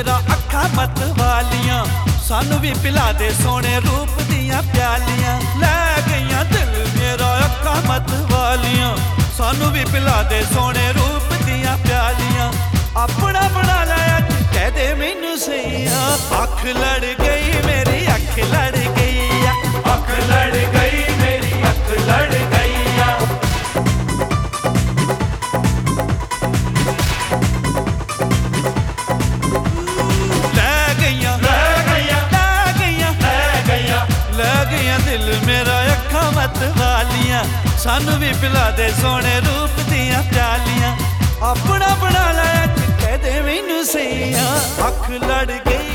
ਮੇਰਾ ਅੱਖਾਂ ਮਤ ਵਾਲੀਆਂ, ਸਾਨੂੰ ਵੀ ਪਿਲਾ ਦੇ ਸੋਹਣੇ ਰੂਪ ਦੀਆਂ ਪਿਆਲੀਆਂ। ਲੈ ਗਈਆਂ ਦਿਲ ਮੇਰਾ ਅੱਖਾਂ ਮਤ ਵਾਲੀਆਂ, ਸਾਨੂੰ ਵੀ ਪਿਲਾ ਦੇ ਸੋਹਣੇ ਰੂਪ ਦੀਆਂ ਪਿਆਲੀਆਂ। ਆਪਣਾ ਬਣਾ ਲੈ ਅੱਜ ਮੈਨੂੰ ਸਈਆ, ਅੱਖ ਲੜ ਸਾਨੂੰ ਵੀ ਪਿਲਾ ਦੇ ਸੋਹਣੇ ਰੂਪ ਦੀਆਂ ਪਿਆਲੀਆਂ। ਆਪਣਾ ਬਣਾ ਲੈ ਅੱਜ ਦੇ ਮੈਨੂੰ ਸਈਆ। ਅੱਖ ਲੜ ਗਈ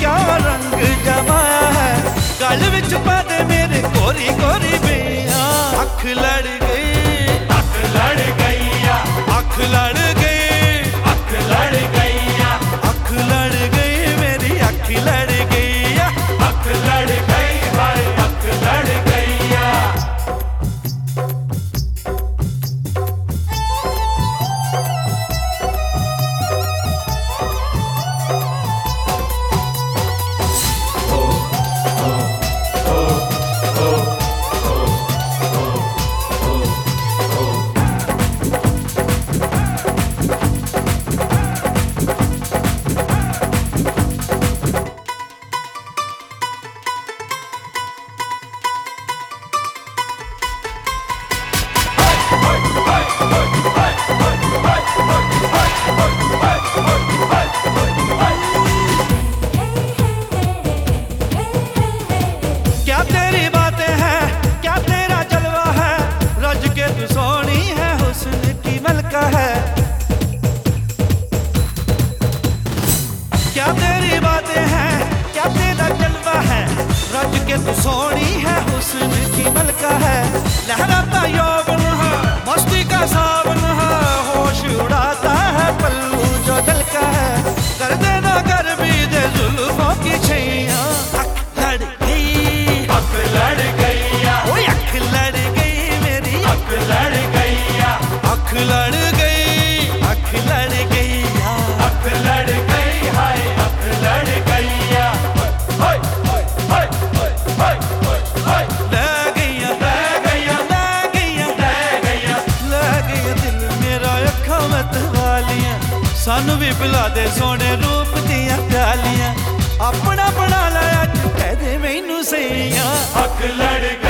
ਕਿਉਂ ਰੰਗ ਜਮਾ ਹੈ? ਗਲ ਵਿੱਚ ਪਾ ਮੇਰੇ ਗੋਰੀ ਗੋਰੀ ਬੀਆਂ। ਅੱਖ ਲੜ ਗਈ। ਅੱਖ ਲੜ ਗਈ ਆ। ਅੱਖ ਲੜ ਤੂੰ ਸੋਹਣੀ ਹੈ ਹੁਸਨ ਦੀ ਮਲਕਾ ਹੈ। ਲਹਿਰਾਤਾ ਯੋ ਸਾਨੂੰ ਵੀ ਪਿਲਾ ਦੇ ਸੋਹਣੇ ਰੂਪ ਦੀਆਂ ਪਿਆਲੀਆਂ ਆਪਣਾ ਬਣਾ ਲੈ ਅੱਜ, ਕਹਿ ਦੇ ਮੈਨੂੰ ਸਹੀਆਂ ਅੱਖ ਲੜ